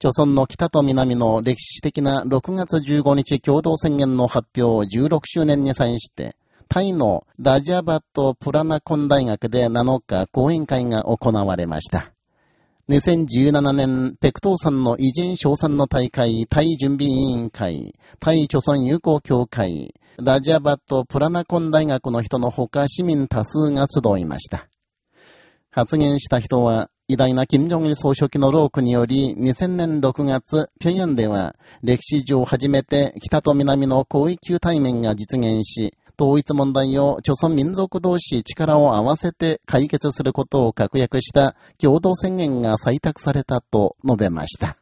朝鮮の北と南の歴史的な6月15日共同宣言の発表を16周年に際して、タイのダジャバット・プラナコン大学で7日講演会が行われました。2017年、ペクトーさんの偉人賞賛の大会、タイ準備委員会、タイ朝鮮友好協会、ダジャバット・プラナコン大学の人のほか市民多数が集いました。発言した人は、偉大な金正日総書記の労苦により、2000年6月、平壌では、歴史上初めて北と南の広域級対面が実現し、統一問題を朝鮮民族同士力を合わせて解決することを確約した共同宣言が採択されたと述べました。